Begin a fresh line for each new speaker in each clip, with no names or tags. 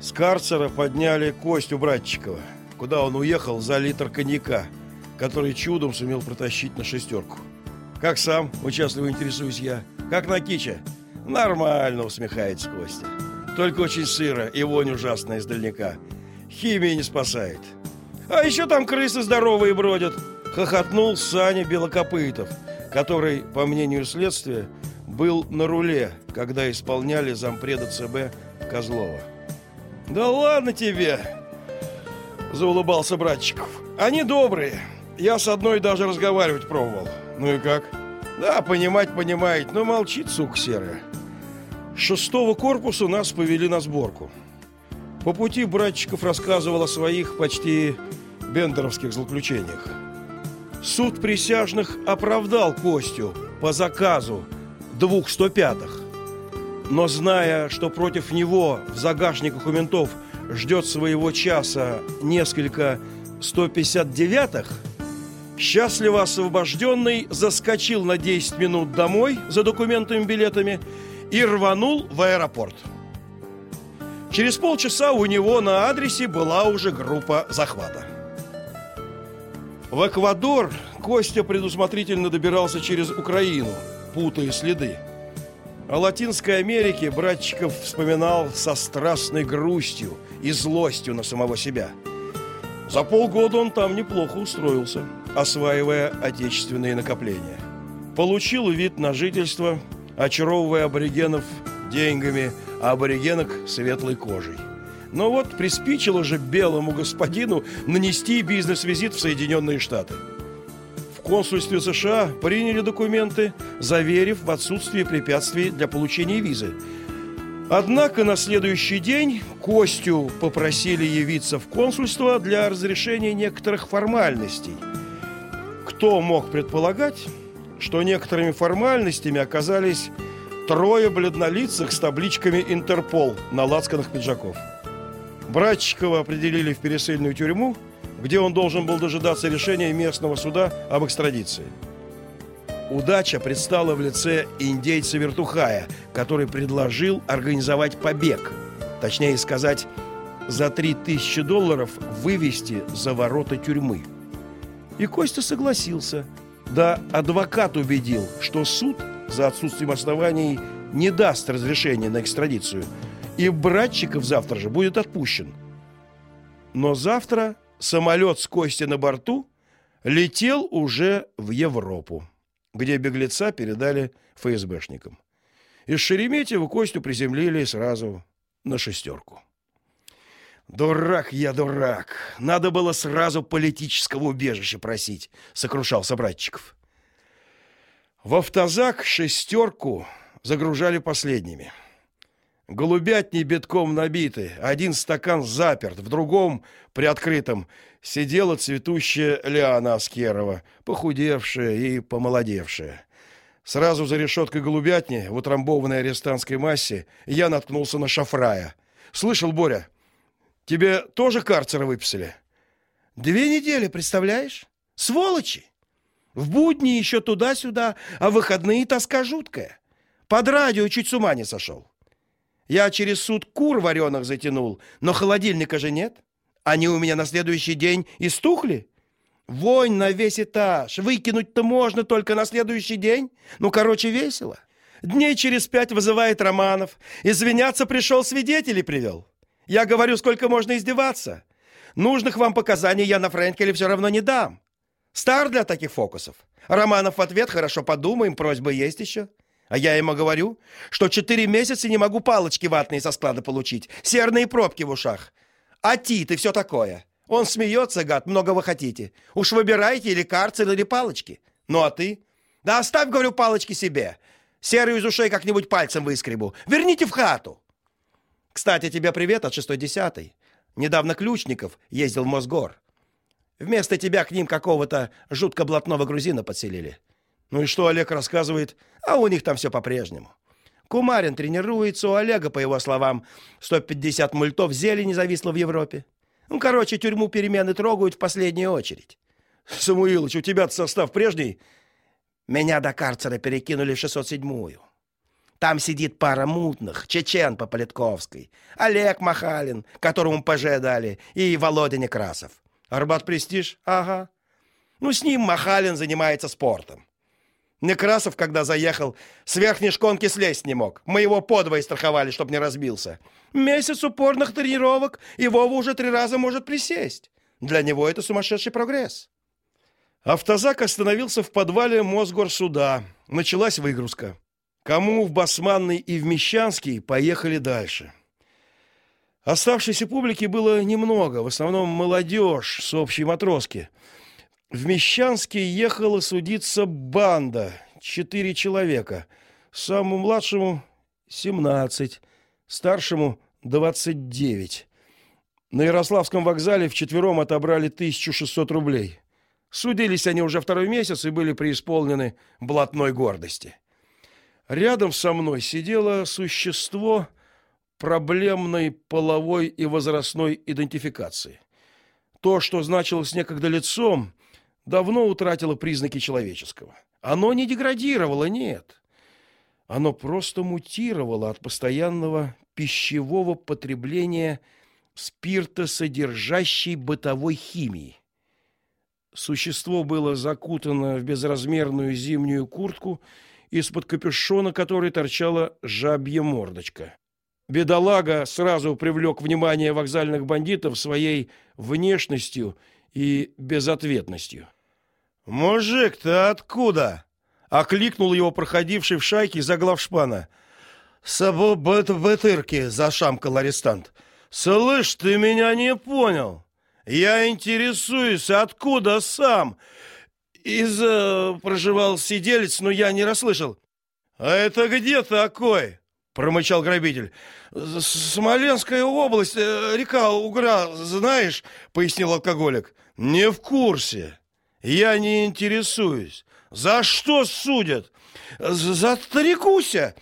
С карцера подняли Костю Братчикова, куда он уехал за литр коньяка, который чудом сумел протащить на шестерку. Как сам, участливо интересуюсь я. Как на киче? Нормально, усмехается Костя. Только очень сыро и вонь ужасная издалека. Химия не спасает. А еще там крысы здоровые бродят. Хохотнул Саня Белокопытов, который, по мнению следствия, был на руле, когда исполняли зампреда ЦБ Козлова. «Да ладно тебе!» – заулыбался братчиков. «Они добрые. Я с одной даже разговаривать пробовал. Ну и как?» «Да, понимать понимает, но молчит, сука серая». С шестого корпуса нас повели на сборку. По пути братчиков рассказывал о своих почти бендеровских злоключениях. Суд присяжных оправдал Костю по заказу двух 105-х. Но зная, что против него в загашниках у ментов ждет своего часа несколько 159-х, счастливо освобожденный заскочил на 10 минут домой за документами билетами и рванул в аэропорт. Через полчаса у него на адресе была уже группа захвата. В Эквадор Костя предусмотрительно добирался через Украину, путая следы. О Латинской Америке братчиков вспоминал со страстной грустью и злостью на самого себя. За полгода он там неплохо устроился, осваивая отечественные накопления. Получил вид на жительство, очаровывая аборигенов деньгами, а аборигенок светлой кожей. Но вот приспичило же белому господину нанести бизнес-визит в Соединенные Штаты. Консульстве США приняли документы, заверив в отсутствии препятствий для получения визы. Однако на следующий день Костю попросили явиться в консульство для разрешения некоторых формальностей. Кто мог предполагать, что некоторыми формальностями оказались трое бледнолицых с табличками «Интерпол» на лацканах пиджаков. Братчикова определили в пересыльную тюрьму, где он должен был дожидаться решения местного суда об экстрадиции. Удача предстала в лице индейца Вертухая, который предложил организовать побег. Точнее сказать, за 3000 долларов вывести за ворота тюрьмы. И Костя согласился. Да адвокат убедил, что суд за отсутствием оснований не даст разрешения на экстрадицию – и братчиков завтра же будет отпущен. Но завтра самолет с Костей на борту летел уже в Европу, где беглеца передали ФСБшникам. Из Шереметьево Костю приземлили сразу на шестерку. «Дурак я, дурак! Надо было сразу политического убежища просить», — сокрушался братчиков. В автозак шестерку загружали последними — Голубятни битком набиты, один стакан заперт, в другом, приоткрытом, сидела цветущая Лиана Аскерова, похудевшая и помолодевшая. Сразу за решеткой голубятни, в утрамбованной арестантской массе, я наткнулся на Шафрая. «Слышал, Боря, тебе тоже карцера выписали?» «Две недели, представляешь? Сволочи! В будни еще туда-сюда, а выходные тоска жуткая. Под радио чуть с ума не сошел». Я через суд кур вареных затянул, но холодильника же нет. Они у меня на следующий день истухли. Вонь на весь этаж. Выкинуть-то можно только на следующий день. Ну, короче, весело. Дней через пять вызывает Романов. Извиняться пришел, свидетелей привел. Я говорю, сколько можно издеваться. Нужных вам показаний я на Френкеле все равно не дам. Стар для таких фокусов. Романов в ответ, хорошо подумаем, просьба есть еще. А я ему говорю, что четыре месяца не могу палочки ватные со склада получить, серные пробки в ушах. А тит и все такое. Он смеется, гад, много вы хотите. Уж выбирайте или карцер, или палочки. Ну а ты? Да оставь, говорю, палочки себе. Серую из ушей как-нибудь пальцем выскребу. Верните в хату. Кстати, тебе привет от шестой десятой. Недавно Ключников ездил в Мосгор. Вместо тебя к ним какого-то жутко блатного грузина подселили. Ну и что Олег рассказывает? А у них там все по-прежнему. Кумарин тренируется, у Олега, по его словам, 150 мультов зелени зависло в Европе. Ну, короче, тюрьму перемены трогают в последнюю очередь. Самуилыч, у тебя состав прежний? Меня до карцера перекинули в 607-ю.
Там сидит пара мутных, чечен по Политковской. Олег Махалин, которому ПЖ дали, и Володя Некрасов.
Арбат Престиж?
Ага. Ну, с ним Махалин занимается спортом. Некрасов, когда заехал, с верхней шконки слезть не мог. Мы его подвое страховали, чтоб не разбился. Месяц упорных тренировок, и Вова уже три раза может присесть. Для него это сумасшедший прогресс.
Автозак остановился в подвале Мосгорсуда. Началась выгрузка. Кому в Басманный и в Мещанский поехали дальше. Оставшейся публики было немного, в основном молодежь с общей матроски. В Мещанский ехала судиться банда, четыре человека. Самому младшему — семнадцать, старшему — двадцать девять. На Ярославском вокзале вчетвером отобрали 1600 рублей. Судились они уже второй месяц и были преисполнены блатной гордости. Рядом со мной сидело существо проблемной половой и возрастной идентификации. То, что значилось некогда лицом, давно утратило признаки человеческого. Оно не деградировало, нет. Оно просто мутировало от постоянного пищевого потребления спиртосодержащей бытовой химии. Существо было закутано в безразмерную зимнюю куртку, из-под капюшона которой торчала жабья мордочка. Бедолага сразу привлек внимание вокзальных бандитов своей внешностью и безответностью.
«Мужик, ты откуда?» — окликнул его проходивший в шайке заглавшпана. «Сабо-бет-бетырки», — зашамкал арестант. «Слышь, ты меня не понял. Я интересуюсь, откуда сам?» «Из...» э, — проживал сиделец, но я не расслышал. «А это где такой?» — промычал грабитель. «Смоленская область, э, река Угра, знаешь?» — пояснил алкоголик. «Не в курсе. Я не интересуюсь. За что судят?» «За Тарикуся.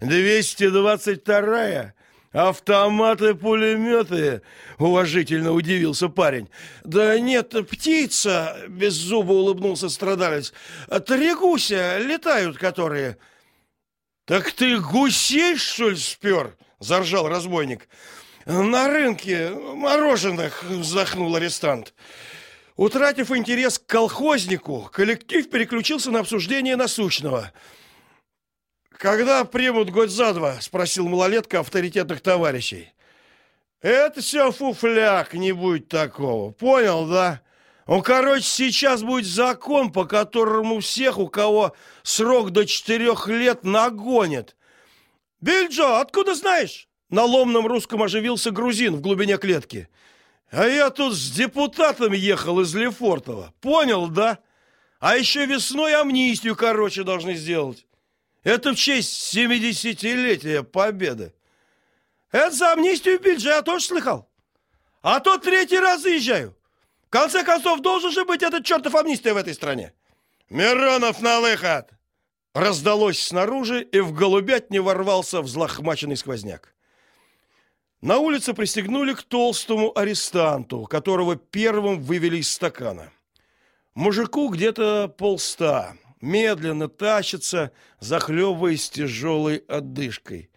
222-я. Автоматы, пулеметы, уважительно удивился парень. Да нет, птица, беззубо улыбнулся страдалец. Три гуся летают, которые. Так ты гусей, что ли, спер? Заржал разбойник. На рынке мороженых, вздохнул арестант. Утратив интерес к колхознику, коллектив переключился на обсуждение насущного – когда примут год за два? спросил малолетка авторитетных товарищей. Это все фуфляк, не будет такого. Понял, да? Ну, короче, сейчас будет закон, по которому всех, у кого срок до четырех лет, нагонят. Бельджо, откуда знаешь? На ломном русском оживился грузин в глубине клетки. А я тут с депутатом ехал из Лефортова. Понял, да? А еще весной амнистию, короче, должны сделать. Это в честь 70-летия Победы. Это за амнистию я тоже слыхал. А то третий раз заезжаю. В конце концов, должен же быть этот чертов амнистия в этой стране. Миронов на выход! Раздалось снаружи, и в голубятне ворвался взлохмаченный сквозняк. На улице пристегнули к толстому арестанту, которого первым вывели из стакана. Мужику где-то полста медленно тащится, захлебываясь тяжелой отдышкой.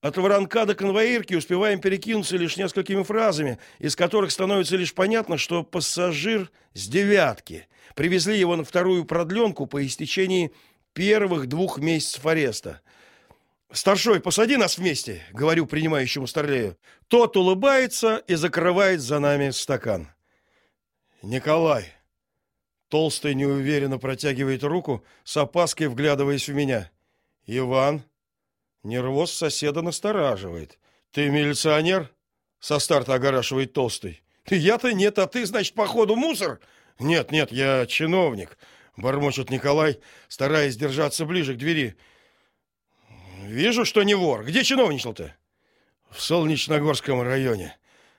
От воронка до конвоирки успеваем перекинуться лишь несколькими фразами, из которых становится лишь понятно, что пассажир с девятки. Привезли его на вторую продленку по истечении первых двух месяцев ареста. «Старшой, посади нас вместе», — говорю принимающему старлею. Тот улыбается и закрывает за нами стакан. «Николай, Толстый неуверенно протягивает руку, с опаской вглядываясь в меня. Иван, нервоз соседа настораживает. Ты милиционер? Со старта огорашивает Толстый. Я-то нет, а ты, значит, походу мусор? Нет, нет, я чиновник, бормочет Николай, стараясь держаться ближе к двери. Вижу, что не вор. Где чиновничал-то? В Солнечногорском районе.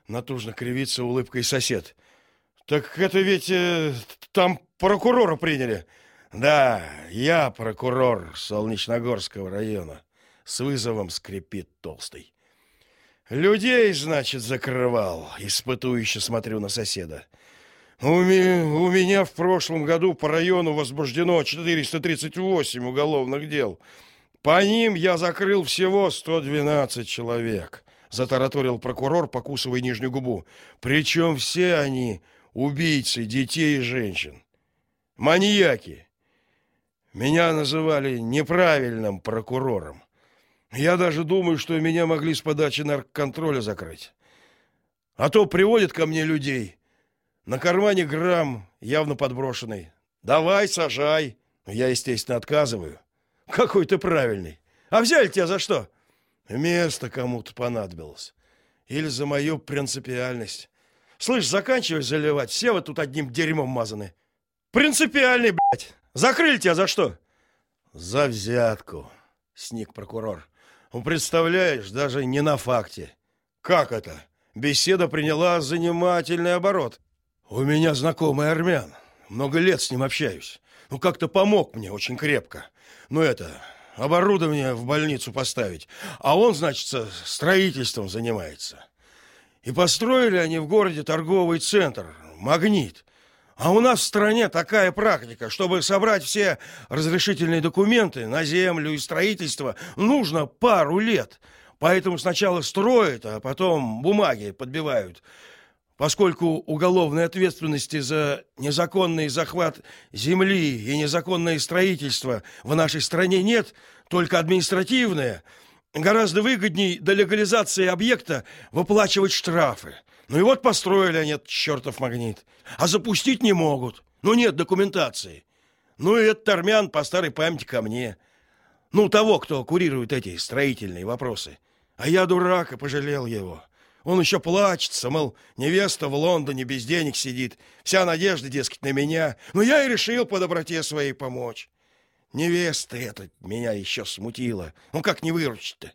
Натужно кривится улыбкой сосед. Так это ведь э, там прокурора приняли. Да, я прокурор Солнечногорского района. С вызовом скрипит толстый. Людей, значит, закрывал. Испытующе смотрю на соседа. У, ми у меня в прошлом году по району возбуждено 438 уголовных дел.
По ним я закрыл всего 112 человек, затараторил прокурор, покусывая нижнюю губу. Причем все они убийцы детей и женщин. Маньяки. Меня называли неправильным прокурором. Я даже думаю, что меня могли с подачи наркоконтроля закрыть. А то приводят ко мне людей. На кармане грамм, явно подброшенный. Давай, сажай. Я, естественно, отказываю. Какой ты правильный. А взяли тебя за что? Место кому-то понадобилось. Или за мою принципиальность. Слышь, заканчивай заливать. Все вы тут одним дерьмом мазаны. Принципиальный, блядь. Закрыли тебя за что? За взятку, сник прокурор. Ну, представляешь, даже не на факте. Как это? Беседа приняла занимательный оборот. У меня знакомый армян. Много лет с ним общаюсь. Ну, как-то помог мне очень крепко. Ну, это, оборудование в больницу поставить. А он, значит, строительством занимается. И построили они в городе торговый центр, магнит. А у нас в стране такая практика, чтобы собрать все разрешительные документы на землю и строительство, нужно пару лет. Поэтому сначала строят, а потом бумаги подбивают. Поскольку уголовной ответственности за незаконный захват земли и незаконное строительство в нашей стране нет, только административное, гораздо выгодней до легализации объекта выплачивать штрафы. Ну и вот построили они этот чертов магнит. А запустить не могут. Ну нет документации. Ну и этот армян по старой памяти ко мне. Ну, того, кто курирует эти строительные вопросы. А я дурак и пожалел его. Он еще плачется, мол, невеста в Лондоне без денег сидит. Вся надежда, дескать, на меня. Но я и решил по доброте своей помочь. Невеста эта меня еще смутила. Ну как не выручить-то?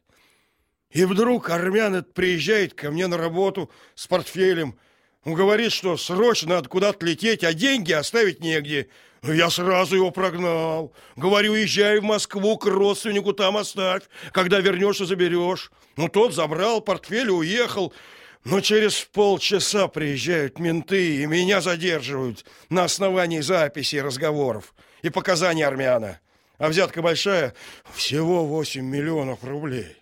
И вдруг армян этот приезжает ко мне на работу с портфелем. Он говорит, что срочно надо куда-то лететь, а деньги оставить негде. Я сразу его прогнал. Говорю, езжай в Москву к родственнику, там оставь. Когда вернешься, заберешь. Ну, тот забрал портфель и уехал. Но через полчаса приезжают менты и меня задерживают на основании записей разговоров и показаний армяна. А взятка большая – всего 8 миллионов рублей.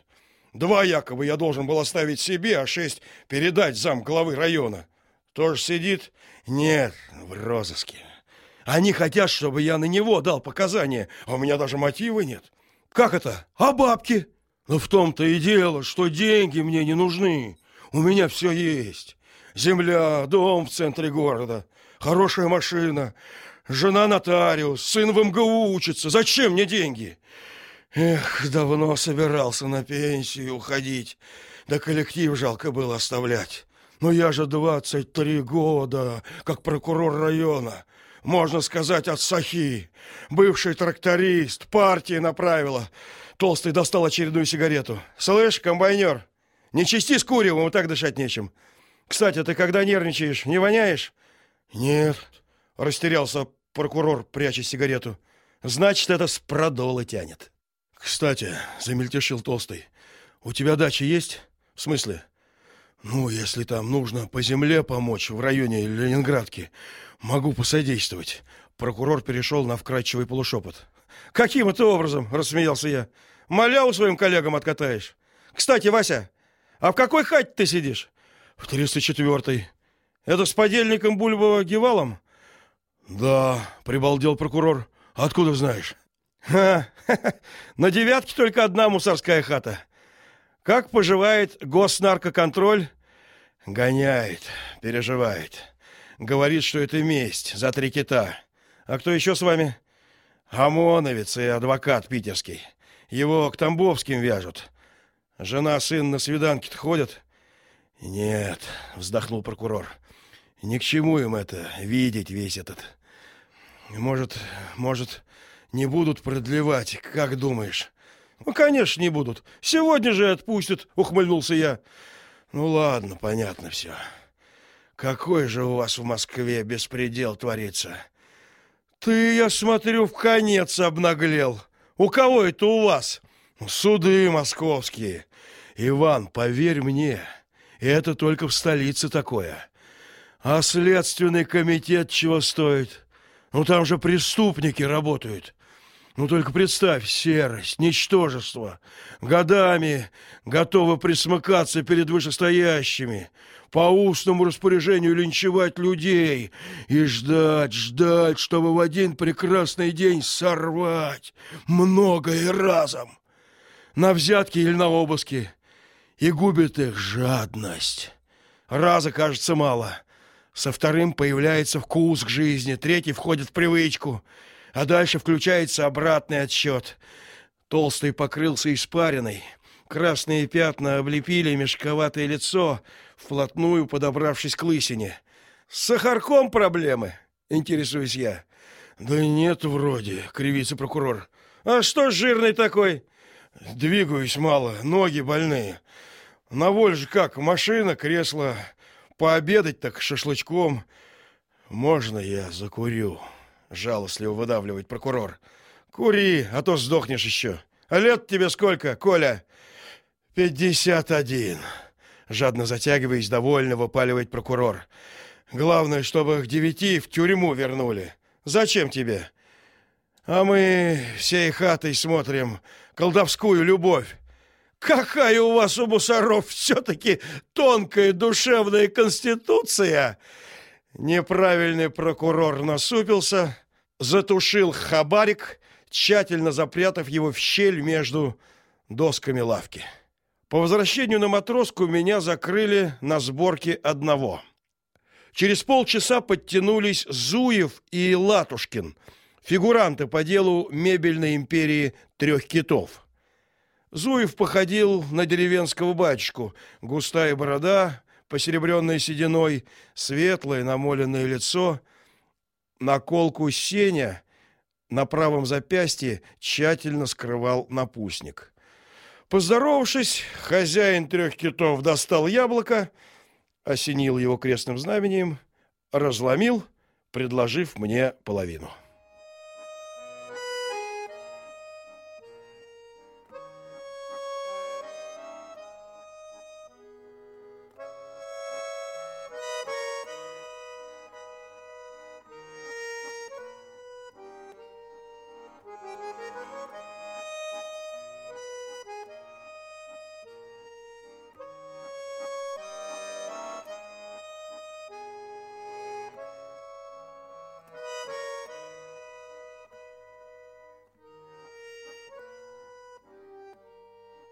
Два якобы я должен был оставить себе, а шесть передать зам главы района. Тоже сидит? Нет, в розыске. Они хотят, чтобы я на него дал показания, а у меня даже мотива нет. Как это? А бабки? Ну в том-то и дело, что деньги мне не нужны. У меня все есть. Земля, дом в центре города, хорошая машина, жена нотариус, сын в МГУ учится. Зачем мне деньги? Эх, давно собирался на пенсию уходить. Да коллектив жалко было оставлять. Но я же 23 года, как прокурор района. Можно сказать, от Сахи. Бывший тракторист, партия направила. Толстый достал очередную сигарету. «Слышь, комбайнер, не чисти с куревом, и так дышать нечем. Кстати, ты когда нервничаешь, не воняешь?» «Нет», — растерялся прокурор, пряча сигарету. «Значит, это с продола тянет». «Кстати», — замельтешил Толстый, — «у тебя дача есть? В смысле?» «Ну, если там нужно по земле помочь в районе Ленинградки, могу посодействовать». Прокурор перешел на вкрадчивый полушепот. «Каким это образом?» — рассмеялся я. «Маляву своим коллегам откатаешь. Кстати, Вася, а в какой хате ты сидишь?» «В 304-й». «Это с подельником Бульбова Гевалом?» «Да», — прибалдел прокурор. «Откуда знаешь?» Ха, на девятке только одна мусорская хата. Как поживает госнаркоконтроль? Гоняет, переживает. Говорит, что это месть за три кита. А кто еще с вами? ОМОНовец и адвокат питерский. Его к Тамбовским вяжут. Жена, сын на свиданки-то ходят? Нет, вздохнул прокурор. Ни к чему им это, видеть весь этот. Может, может, не будут продлевать, как думаешь? Ну, конечно, не будут. Сегодня же отпустят, ухмыльнулся я. Ну ладно, понятно все. Какой же у вас в Москве беспредел творится? Ты, я смотрю, в конец обнаглел. У кого это у вас? Суды московские. Иван, поверь мне, это только в столице такое. А следственный комитет чего стоит? Ну там же преступники работают.
Ну только представь, серость, ничтожество, годами готовы присмыкаться перед вышестоящими, по устному распоряжению линчевать людей и ждать, ждать, чтобы в один прекрасный день сорвать многое разом. На взятки или на обыски. И губит их жадность. Раза кажется мало. Со вторым появляется вкус к жизни, третий входит в привычку, а дальше включается обратный отсчет. Толстый покрылся испариной, красные пятна облепили мешковатое лицо, вплотную подобравшись к лысине. С сахарком проблемы, интересуюсь я. Да нет, вроде, кривится прокурор. А что жирный такой? Двигаюсь мало, ноги больные. На Вольже как, машина, кресло, пообедать так шашлычком. Можно я закурю? Жалостливо выдавливает прокурор. Кури, а то сдохнешь еще. А лет тебе сколько, Коля? Пятьдесят один. Жадно затягиваясь, довольно выпаливает прокурор. Главное, чтобы к девяти в тюрьму вернули. Зачем тебе? А мы всей хатой смотрим колдовскую любовь. Какая у вас у мусоров все-таки тонкая душевная конституция!» Неправильный прокурор насупился, затушил хабарик, тщательно запрятав его в щель между досками лавки. По возвращению на матроску меня закрыли на сборке одного. Через полчаса подтянулись Зуев и Латушкин, фигуранты по делу мебельной империи трех китов. Зуев походил на деревенского батюшку, густая борода, посеребренная сединой, светлое намоленное лицо, наколку сеня на правом запястье тщательно скрывал напульсник. Поздоровавшись, хозяин трех китов достал яблоко, осенил его крестным знамением, разломил, предложив мне половину.